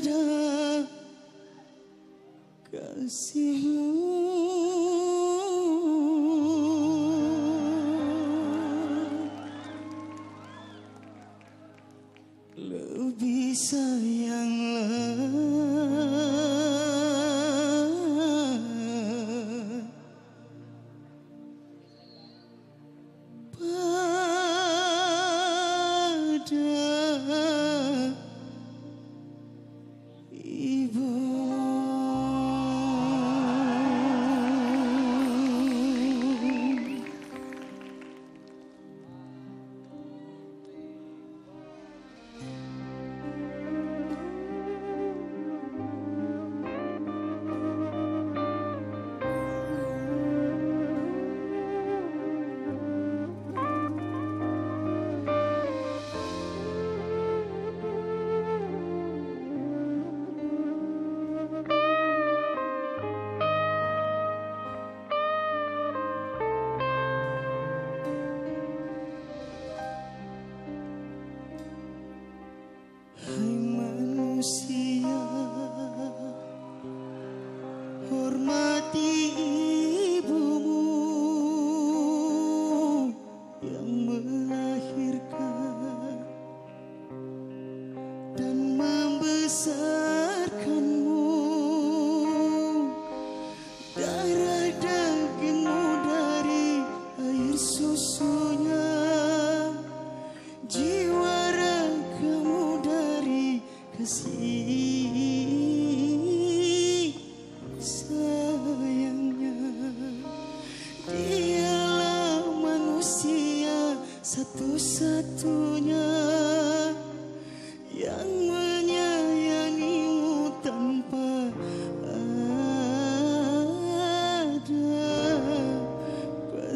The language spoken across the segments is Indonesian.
pada kasihmu. Lebih sayanglah pada membesarkanmu Darah dagingmu dari air susunya jiwa ragamu dari kasih sayangnya. Dialah manusia satu-satunya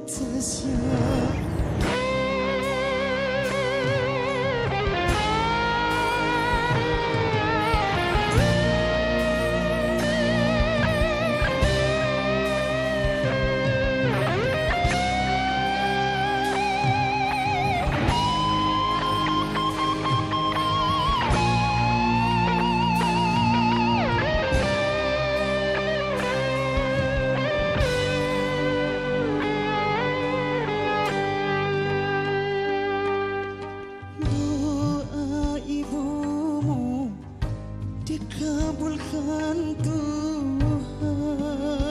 自信。dikabulkan Tuhan.